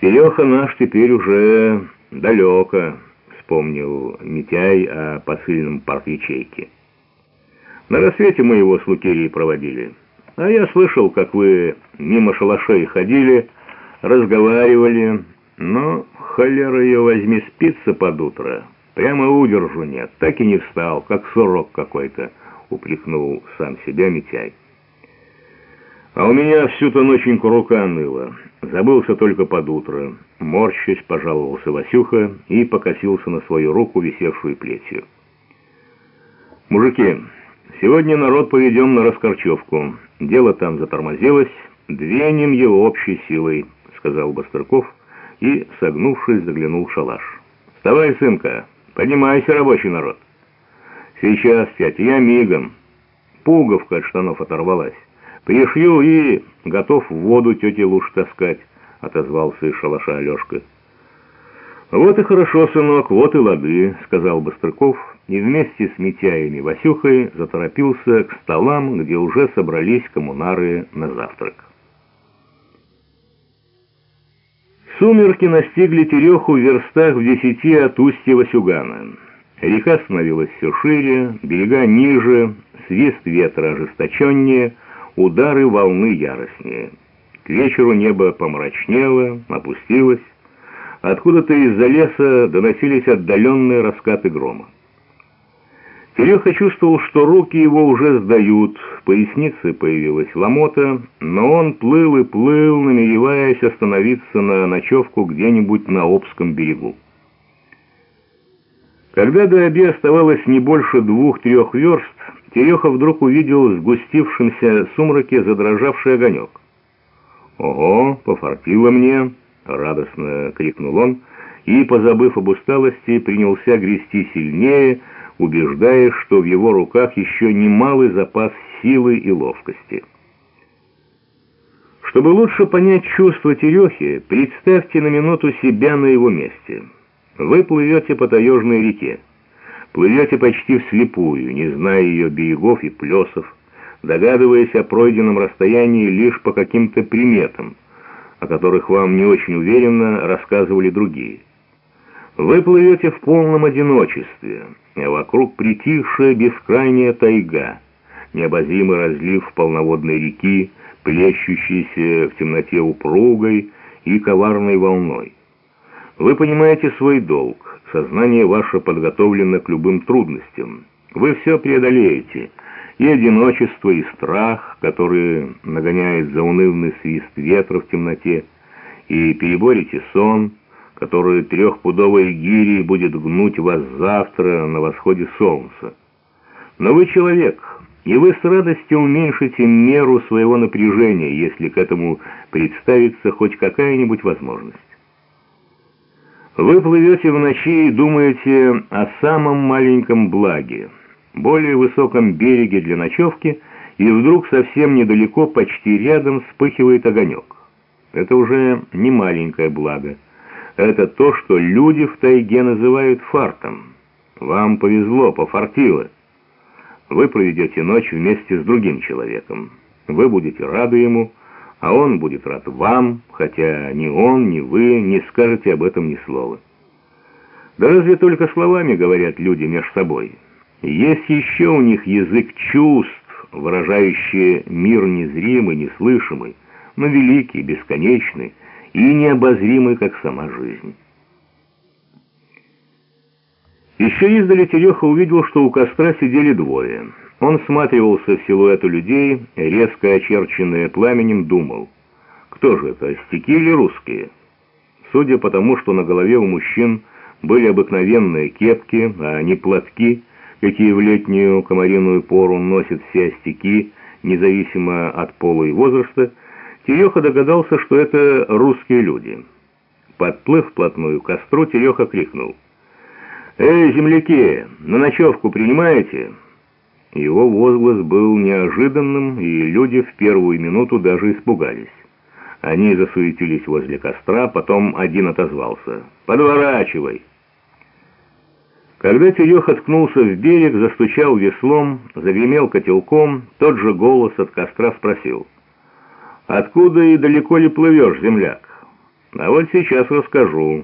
Тереха наш теперь уже далеко, вспомнил Митяй о посыльном парк-ячейке. На рассвете мы его с Лукерией проводили. А я слышал, как вы мимо шалашей ходили, разговаривали, но, холера ее возьми, спится под утро. Прямо удержу нет, так и не встал, как сурок какой-то, упрекнул сам себя Митяй. А у меня всю-то ноченьку рука ныла. Забылся только под утро. Морщась, пожаловался Васюха и покосился на свою руку, висевшую плетью. «Мужики, сегодня народ поведем на раскорчевку. Дело там затормозилось, двинем его общей силой», — сказал Бастерков и, согнувшись, заглянул в шалаш. «Вставай, сынка, поднимайся, рабочий народ». «Сейчас, тять, я мигом». Пуговка от штанов оторвалась. «Пришью и готов в воду тете луж таскать», — отозвался из шалаша Алешка. «Вот и хорошо, сынок, вот и лады», — сказал Быстрыков, и вместе с Митяями Васюхой заторопился к столам, где уже собрались коммунары на завтрак. Сумерки настигли Тереху в верстах в десяти от устья Васюгана. Река становилась все шире, берега ниже, свист ветра ожесточеннее — удары волны яростнее. К вечеру небо помрачнело, опустилось. Откуда-то из-за леса доносились отдаленные раскаты грома. Тереха чувствовал, что руки его уже сдают, в пояснице появилась ломота, но он плыл и плыл, намереваясь остановиться на ночевку где-нибудь на Обском берегу. Когда до Оби оставалось не больше двух-трех верст, Тереха вдруг увидел в сгустившемся сумраке задрожавший огонек. «Ого, пофартило мне!» — радостно крикнул он, и, позабыв об усталости, принялся грести сильнее, убеждая, что в его руках еще немалый запас силы и ловкости. Чтобы лучше понять чувства Терехи, представьте на минуту себя на его месте. Вы плывете по таежной реке. Плывете почти вслепую, не зная ее берегов и плесов, догадываясь о пройденном расстоянии лишь по каким-то приметам, о которых вам не очень уверенно рассказывали другие. Вы плывете в полном одиночестве, а вокруг притихшая бескрайняя тайга, необозримый разлив полноводной реки, плещущийся в темноте упругой и коварной волной. Вы понимаете свой долг, Сознание ваше подготовлено к любым трудностям. Вы все преодолеете. И одиночество, и страх, который нагоняет заунывный свист ветра в темноте, и переборете сон, который трехпудовой гирей будет гнуть вас завтра на восходе солнца. Но вы человек, и вы с радостью уменьшите меру своего напряжения, если к этому представится хоть какая-нибудь возможность. Вы плывете в ночи и думаете о самом маленьком благе, более высоком береге для ночевки, и вдруг совсем недалеко, почти рядом, вспыхивает огонек. Это уже не маленькое благо. Это то, что люди в тайге называют фартом. Вам повезло, пофартило. Вы проведете ночь вместе с другим человеком. Вы будете рады ему, а он будет рад вам, хотя ни он, ни вы не скажете об этом ни слова. Да разве только словами говорят люди между собой? Есть еще у них язык чувств, выражающий мир незримый, неслышимый, но великий, бесконечный и необозримый, как сама жизнь. Еще издали Тереха увидел, что у костра сидели двое — он всматривался в силуэты людей, резко очерченные пламенем, думал, кто же это, стеки или русские? Судя по тому, что на голове у мужчин были обыкновенные кепки, а не платки, какие в летнюю комариную пору носят все остяки, независимо от пола и возраста, Тереха догадался, что это русские люди. Подплыв вплотную к костру, Тереха крикнул. «Эй, земляки, на ночевку принимаете?» Его возглас был неожиданным, и люди в первую минуту даже испугались. Они засуетились возле костра, потом один отозвался. «Подворачивай!» Когда Терех откнулся в берег, застучал веслом, загремел котелком, тот же голос от костра спросил. «Откуда и далеко ли плывешь, земляк?» А вот сейчас расскажу.